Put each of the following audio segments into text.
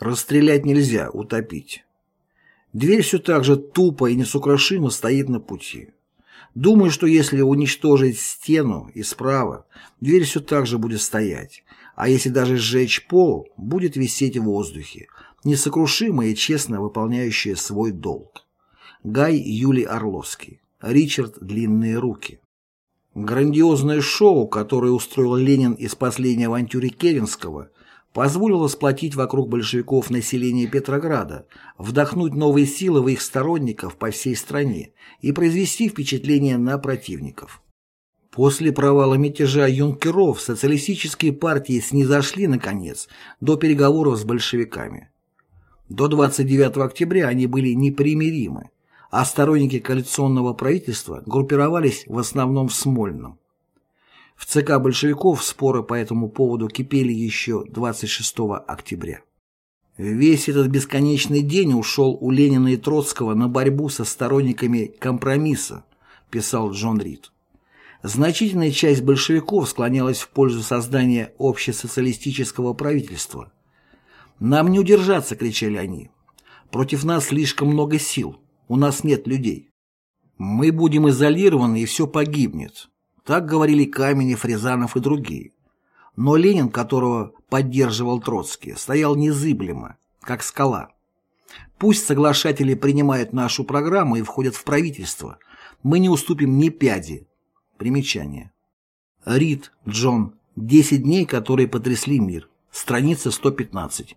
Расстрелять нельзя, утопить. Дверь все так же тупо и несокрушимо стоит на пути. Думаю, что если уничтожить стену и справа, дверь все так же будет стоять, а если даже сжечь пол, будет висеть в воздухе, несокрушимо и честно выполняющая свой долг. Гай Юлий Орловский. Ричард Длинные руки. Грандиозное шоу, которое устроил Ленин из последней авантюры Керенского, позволило сплотить вокруг большевиков население Петрограда, вдохнуть новые силы в их сторонников по всей стране и произвести впечатление на противников. После провала мятежа юнкеров социалистические партии снизошли, наконец, до переговоров с большевиками. До 29 октября они были непримиримы, а сторонники коалиционного правительства группировались в основном в Смольном. В ЦК большевиков споры по этому поводу кипели еще 26 октября. Весь этот бесконечный день ушел у Ленина и Троцкого на борьбу со сторонниками компромисса, писал Джон Рид. Значительная часть большевиков склонялась в пользу создания общесоциалистического правительства. «Нам не удержаться!» – кричали они. «Против нас слишком много сил. У нас нет людей. Мы будем изолированы, и все погибнет. Так говорили Каменев, Рязанов и другие. Но Ленин, которого поддерживал Троцкий, стоял незыблемо, как скала. Пусть соглашатели принимают нашу программу и входят в правительство. Мы не уступим ни пяди. Примечание. Рид, Джон. Десять дней, которые потрясли мир. Страница 115.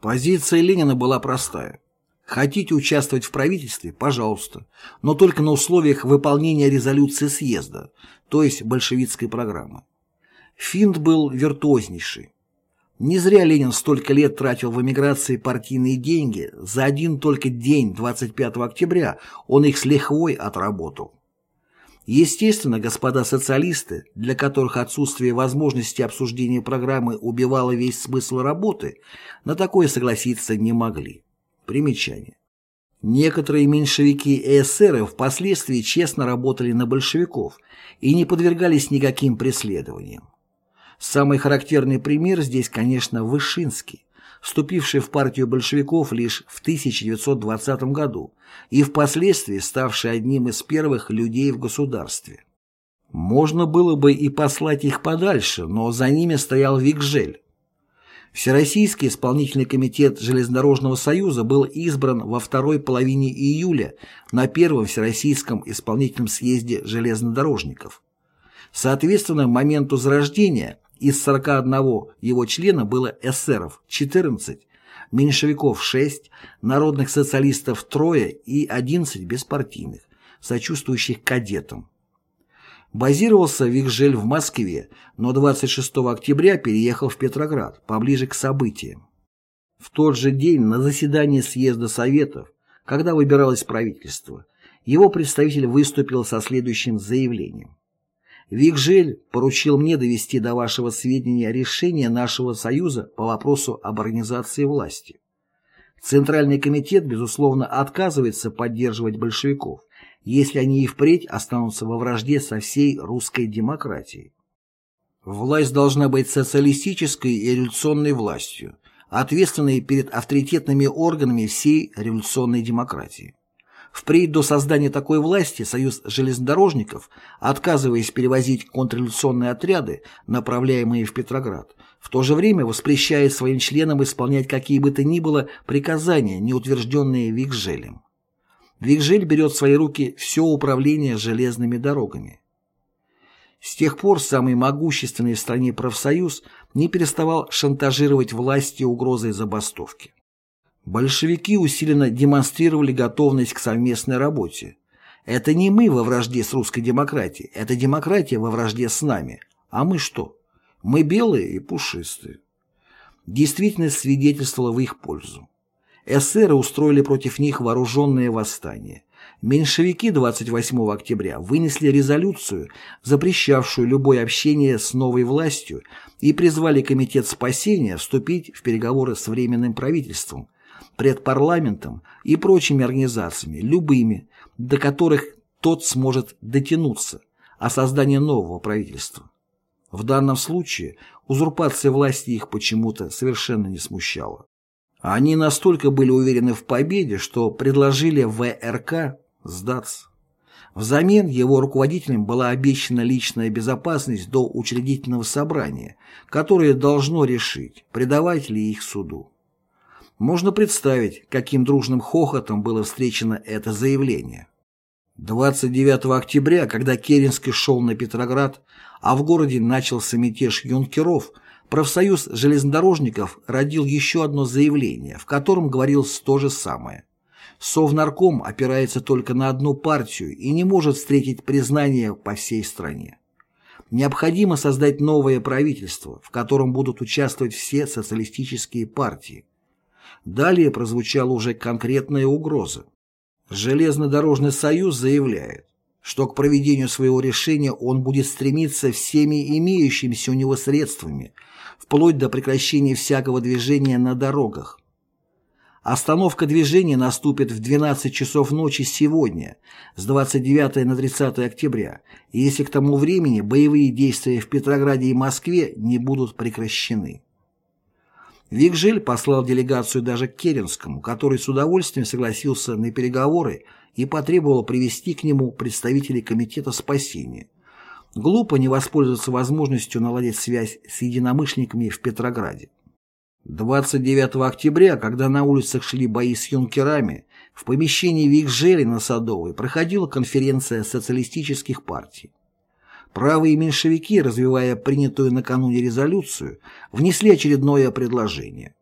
Позиция Ленина была простая. Хотите участвовать в правительстве? Пожалуйста. Но только на условиях выполнения резолюции съезда, то есть большевистской программы. Финт был виртуознейший. Не зря Ленин столько лет тратил в эмиграции партийные деньги, за один только день, 25 октября, он их с лихвой отработал. Естественно, господа социалисты, для которых отсутствие возможности обсуждения программы убивало весь смысл работы, на такое согласиться не могли. Примечание. Некоторые меньшевики и эсеры впоследствии честно работали на большевиков и не подвергались никаким преследованиям. Самый характерный пример здесь, конечно, Вышинский, вступивший в партию большевиков лишь в 1920 году и впоследствии ставший одним из первых людей в государстве. Можно было бы и послать их подальше, но за ними стоял Викжель, Всероссийский исполнительный комитет Железнодорожного союза был избран во второй половине июля на Первом Всероссийском исполнительном съезде железнодорожников. Соответственно, моменту зарождения из 41 его члена было эсеров 14, меньшевиков 6, народных социалистов трое и 11 беспартийных, сочувствующих кадетам. Базировался Викжель в Москве, но 26 октября переехал в Петроград, поближе к событиям. В тот же день на заседании съезда Советов, когда выбиралось правительство, его представитель выступил со следующим заявлением. Викжель поручил мне довести до вашего сведения решение нашего Союза по вопросу об организации власти. Центральный комитет, безусловно, отказывается поддерживать большевиков – если они и впредь останутся во вражде со всей русской демократией. Власть должна быть социалистической и революционной властью, ответственной перед авторитетными органами всей революционной демократии. Впредь до создания такой власти Союз железнодорожников, отказываясь перевозить контрреволюционные отряды, направляемые в Петроград, в то же время воспрещает своим членам исполнять какие бы то ни было приказания, не утвержденные Викжелем. Викжель берет в свои руки все управление железными дорогами. С тех пор самый могущественный в стране профсоюз не переставал шантажировать власти угрозой забастовки. Большевики усиленно демонстрировали готовность к совместной работе. Это не мы во вражде с русской демократией, это демократия во вражде с нами. А мы что? Мы белые и пушистые. Действительность свидетельствовала в их пользу. Эсеры устроили против них вооруженное восстание. Меньшевики 28 октября вынесли резолюцию, запрещавшую любое общение с новой властью и призвали Комитет спасения вступить в переговоры с Временным правительством, предпарламентом и прочими организациями, любыми, до которых тот сможет дотянуться, о создании нового правительства. В данном случае узурпация власти их почему-то совершенно не смущала. Они настолько были уверены в победе, что предложили ВРК сдаться. Взамен его руководителям была обещана личная безопасность до учредительного собрания, которое должно решить, предавать ли их суду. Можно представить, каким дружным хохотом было встречено это заявление. 29 октября, когда Керенский шел на Петроград, а в городе начался мятеж юнкеров, профсоюз железнодорожников родил еще одно заявление, в котором говорилось то же самое – Совнарком опирается только на одну партию и не может встретить признание по всей стране. Необходимо создать новое правительство, в котором будут участвовать все социалистические партии. Далее прозвучала уже конкретная угроза. Железнодорожный союз заявляет, что к проведению своего решения он будет стремиться всеми имеющимися у него средствами, вплоть до прекращения всякого движения на дорогах, Остановка движения наступит в 12 часов ночи сегодня, с 29 на 30 октября, если к тому времени боевые действия в Петрограде и Москве не будут прекращены. Викжель послал делегацию даже к Керенскому, который с удовольствием согласился на переговоры и потребовал привести к нему представителей Комитета спасения. Глупо не воспользоваться возможностью наладить связь с единомышленниками в Петрограде. 29 октября, когда на улицах шли бои с юнкерами, в помещении Викжели на Садовой проходила конференция социалистических партий. Правые меньшевики, развивая принятую накануне резолюцию, внесли очередное предложение.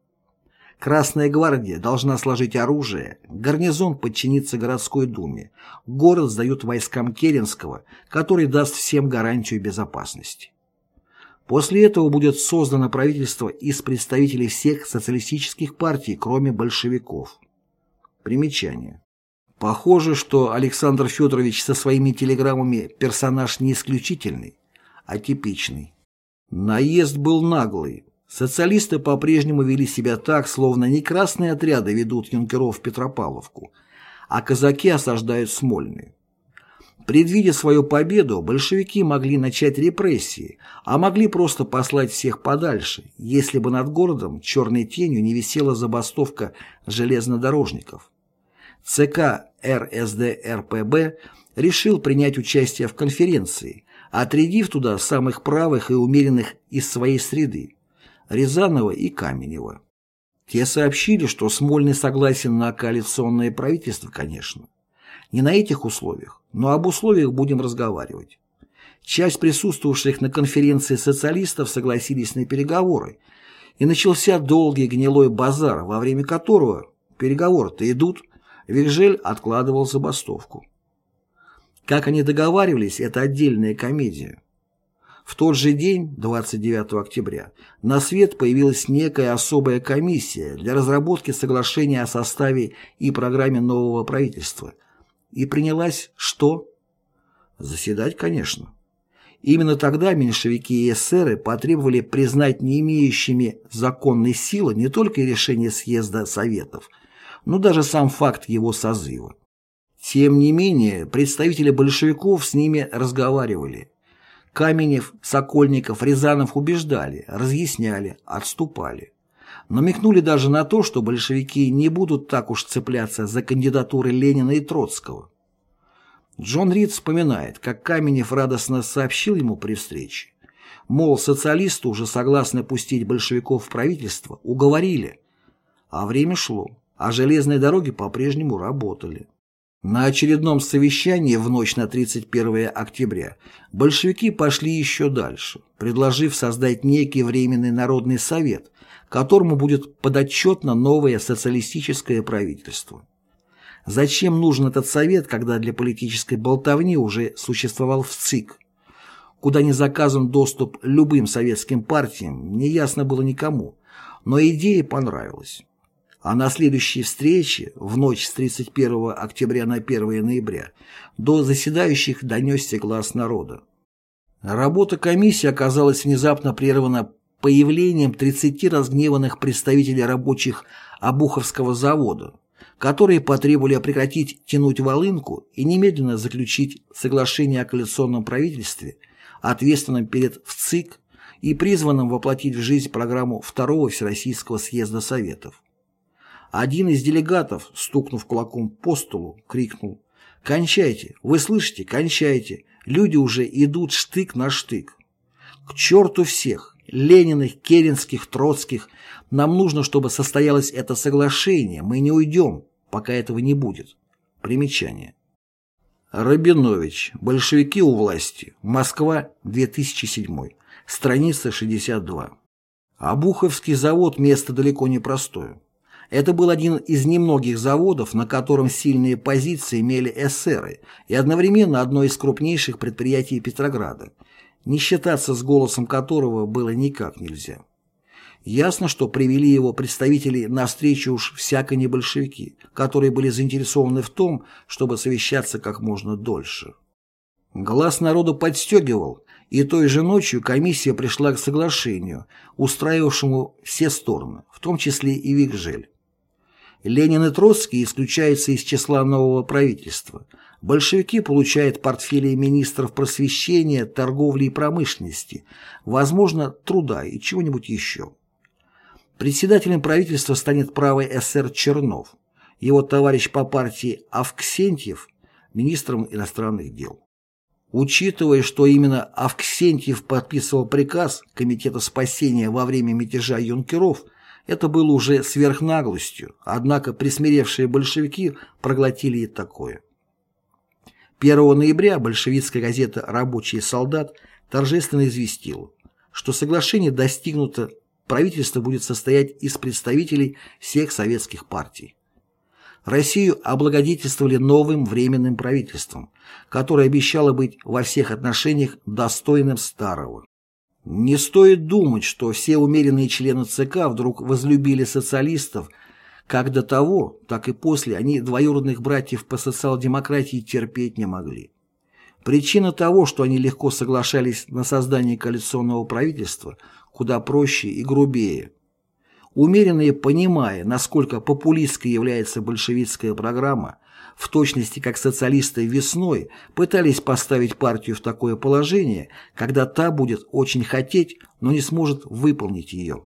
Красная гвардия должна сложить оружие, гарнизон подчиниться городской думе, город сдают войскам Керенского, который даст всем гарантию безопасности. После этого будет создано правительство из представителей всех социалистических партий, кроме большевиков. Примечание. Похоже, что Александр Федорович со своими телеграммами персонаж не исключительный, а типичный. Наезд был наглый. Социалисты по-прежнему вели себя так, словно не красные отряды ведут юнкеров в Петропавловку, а казаки осаждают Смольный. Предвидя свою победу, большевики могли начать репрессии, а могли просто послать всех подальше, если бы над городом черной тенью не висела забастовка железнодорожников. ЦК РСДРПБ решил принять участие в конференции, отрядив туда самых правых и умеренных из своей среды – Рязанова и Каменева. Те сообщили, что Смольный согласен на коалиционное правительство, конечно. Не на этих условиях, но об условиях будем разговаривать. Часть присутствовавших на конференции социалистов согласились на переговоры, и начался долгий гнилой базар, во время которого переговоры-то идут, Вильжель откладывал забастовку. Как они договаривались, это отдельная комедия. В тот же день, 29 октября, на свет появилась некая особая комиссия для разработки соглашения о составе и программе нового правительства, и принялась что? Заседать, конечно. Именно тогда меньшевики и эсеры потребовали признать не имеющими законной силы не только решение съезда Советов, но даже сам факт его созыва. Тем не менее, представители большевиков с ними разговаривали. Каменев, Сокольников, Рязанов убеждали, разъясняли, отступали. Намекнули даже на то, что большевики не будут так уж цепляться за кандидатуры Ленина и Троцкого. Джон Рид вспоминает, как Каменев радостно сообщил ему при встрече. Мол, социалисты уже согласны пустить большевиков в правительство, уговорили. А время шло, а железные дороги по-прежнему работали. На очередном совещании в ночь на 31 октября большевики пошли еще дальше, предложив создать некий временный народный совет, которому будет подотчетно новое социалистическое правительство. Зачем нужен этот совет, когда для политической болтовни уже существовал в ЦИК, куда не заказан доступ любым советским партиям, неясно было никому, но идея понравилась. А на следующей встрече, в ночь с 31 октября на 1 ноября, до заседающих донесся глаз народа. Работа комиссии оказалась внезапно прервана появлением 30 разгневанных представителей рабочих Обуховского завода, которые потребовали прекратить тянуть волынку и немедленно заключить соглашение о коалиционном правительстве, ответственном перед ВЦИК и призванном воплотить в жизнь программу Второго Всероссийского съезда Советов. Один из делегатов, стукнув кулаком по столу, крикнул «Кончайте! Вы слышите? Кончайте! Люди уже идут штык на штык! К черту всех! Лениных, Керенских, Троцких! Нам нужно, чтобы состоялось это соглашение. Мы не уйдем, пока этого не будет». Примечание. Рабинович. Большевики у власти. Москва, 2007. Страница 62. Обуховский завод – место далеко не простое. Это был один из немногих заводов, на котором сильные позиции имели эсеры и одновременно одно из крупнейших предприятий Петрограда, не считаться с голосом которого было никак нельзя. Ясно, что привели его представители навстречу уж всяко не большевики, которые были заинтересованы в том, чтобы совещаться как можно дольше. Глаз народу подстегивал, и той же ночью комиссия пришла к соглашению, устраивавшему все стороны, в том числе и Викжель. Ленин и Троцкий исключаются из числа нового правительства. Большевики получают портфели министров просвещения, торговли и промышленности, возможно, труда и чего-нибудь еще. Председателем правительства станет правый эсер Чернов, его товарищ по партии Авксентьев – министром иностранных дел. Учитывая, что именно Авксентьев подписывал приказ Комитета спасения во время мятежа юнкеров, это было уже сверхнаглостью, однако присмиревшие большевики проглотили и такое. 1 ноября большевистская газета «Рабочий солдат» торжественно известила, что соглашение достигнуто правительство будет состоять из представителей всех советских партий. Россию облагодетельствовали новым временным правительством, которое обещало быть во всех отношениях достойным старого. Не стоит думать, что все умеренные члены ЦК вдруг возлюбили социалистов, как до того, так и после они двоюродных братьев по социал-демократии терпеть не могли. Причина того, что они легко соглашались на создание коалиционного правительства, куда проще и грубее. Умеренные, понимая, насколько популистской является большевистская программа, в точности как социалисты весной пытались поставить партию в такое положение, когда та будет очень хотеть, но не сможет выполнить ее.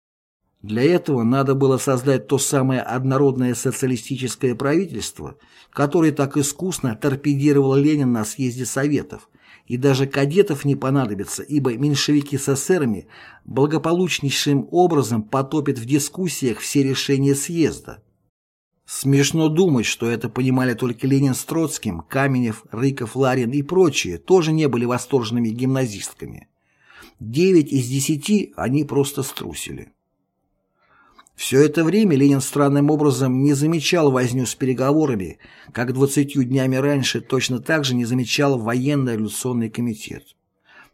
Для этого надо было создать то самое однородное социалистическое правительство, которое так искусно торпедировал Ленин на съезде Советов, и даже кадетов не понадобится, ибо меньшевики с эсерами благополучнейшим образом потопят в дискуссиях все решения съезда. Смешно думать, что это понимали только Ленин с Троцким, Каменев, Рыков, Ларин и прочие, тоже не были восторженными гимназистками. Девять из десяти они просто струсили. Все это время Ленин странным образом не замечал возню с переговорами, как двадцатью днями раньше точно так же не замечал военно-революционный комитет.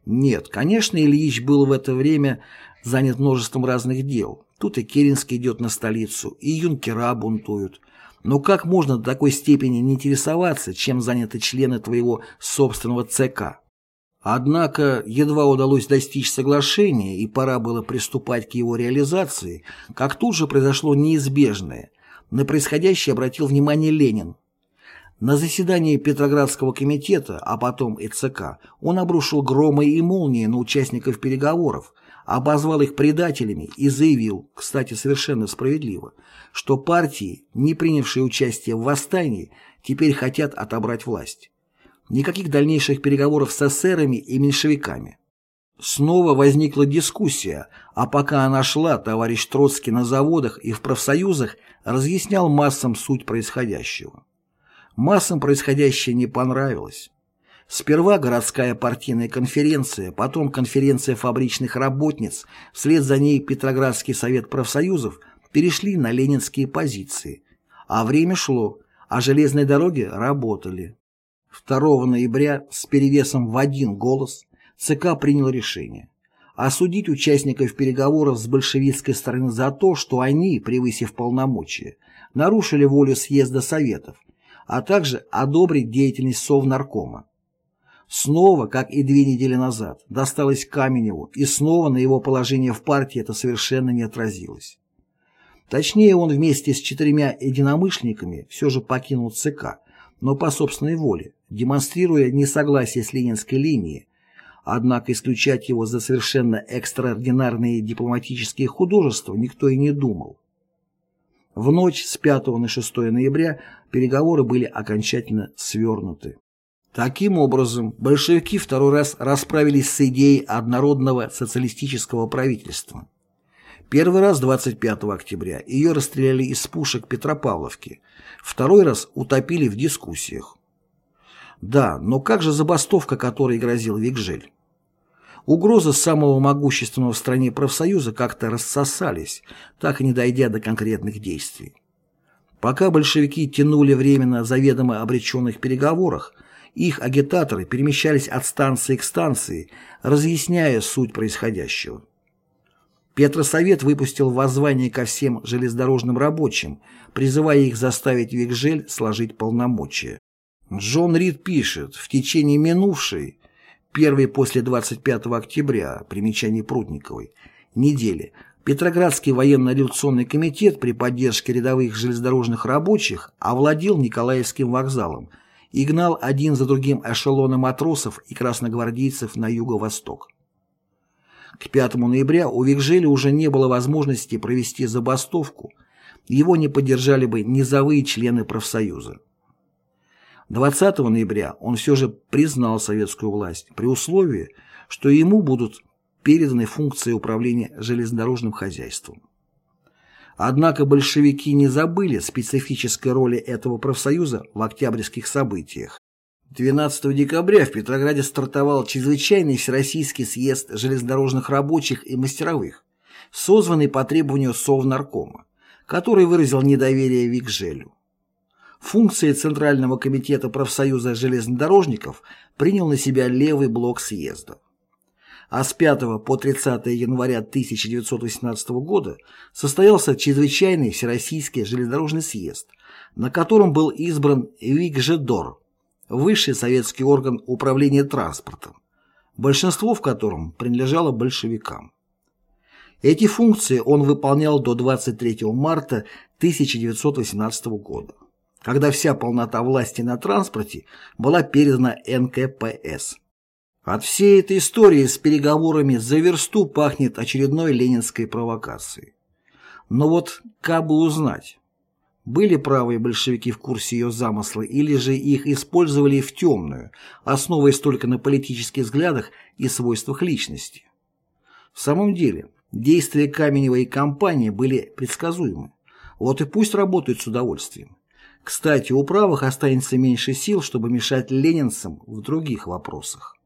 Нет, конечно, Ильич был в это время занят множеством разных дел. Тут и Керенский идет на столицу, и юнкера бунтуют. Но как можно до такой степени не интересоваться, чем заняты члены твоего собственного ЦК? Однако едва удалось достичь соглашения и пора было приступать к его реализации, как тут же произошло неизбежное. На происходящее обратил внимание Ленин. На заседании Петроградского комитета, а потом и ЦК, он обрушил громы и молнии на участников переговоров, обозвал их предателями и заявил, кстати, совершенно справедливо, что партии, не принявшие участие в восстании, теперь хотят отобрать власть. Никаких дальнейших переговоров с эсерами и меньшевиками. Снова возникла дискуссия, а пока она шла, товарищ Троцкий на заводах и в профсоюзах разъяснял массам суть происходящего. Массам происходящее не понравилось. Сперва городская партийная конференция, потом конференция фабричных работниц, вслед за ней Петроградский совет профсоюзов перешли на ленинские позиции. А время шло, а железные дороги работали. 2 ноября с перевесом в один голос ЦК принял решение осудить участников переговоров с большевистской стороны за то, что они, превысив полномочия, нарушили волю съезда Советов, а также одобрить деятельность Совнаркома. Снова, как и две недели назад, досталось Каменеву, и снова на его положение в партии это совершенно не отразилось. Точнее, он вместе с четырьмя единомышленниками все же покинул ЦК, но по собственной воле, демонстрируя несогласие с ленинской линией, однако исключать его за совершенно экстраординарные дипломатические художества никто и не думал. В ночь с 5 на 6 ноября переговоры были окончательно свернуты. Таким образом, большевики второй раз расправились с идеей однородного социалистического правительства. Первый раз 25 октября ее расстреляли из пушек Петропавловки, второй раз утопили в дискуссиях. Да, но как же забастовка, которой грозил Викжель? Угрозы самого могущественного в стране профсоюза как-то рассосались, так и не дойдя до конкретных действий. Пока большевики тянули время на заведомо обреченных переговорах, их агитаторы перемещались от станции к станции, разъясняя суть происходящего. Петросовет выпустил воззвание ко всем железнодорожным рабочим, призывая их заставить Викжель сложить полномочия. Джон Рид пишет, в течение минувшей, первой после 25 октября, примечание Прудниковой, недели, Петроградский военно-революционный комитет при поддержке рядовых железнодорожных рабочих овладел Николаевским вокзалом и гнал один за другим эшелоны матросов и красногвардейцев на юго-восток. К 5 ноября у Викжеля уже не было возможности провести забастовку, его не поддержали бы низовые члены профсоюза. 20 ноября он все же признал советскую власть при условии, что ему будут переданы функции управления железнодорожным хозяйством. Однако большевики не забыли специфической роли этого профсоюза в октябрьских событиях. 12 декабря в Петрограде стартовал чрезвычайный Всероссийский съезд железнодорожных рабочих и мастеровых, созванный по требованию Совнаркома, который выразил недоверие Викжелю. Функции Центрального комитета профсоюза железнодорожников принял на себя левый блок съезда. А с 5 по 30 января 1918 года состоялся чрезвычайный Всероссийский железнодорожный съезд, на котором был избран Викжедор, высший советский орган управления транспортом, большинство в котором принадлежало большевикам. Эти функции он выполнял до 23 марта 1918 года, когда вся полнота власти на транспорте была передана НКПС. От всей этой истории с переговорами за версту пахнет очередной ленинской провокацией. Но вот как бы узнать, были правые большевики в курсе ее замысла или же их использовали в темную, основываясь только на политических взглядах и свойствах личности? В самом деле, действия Каменевой и компании были предсказуемы. Вот и пусть работают с удовольствием. Кстати, у правых останется меньше сил, чтобы мешать ленинцам в других вопросах.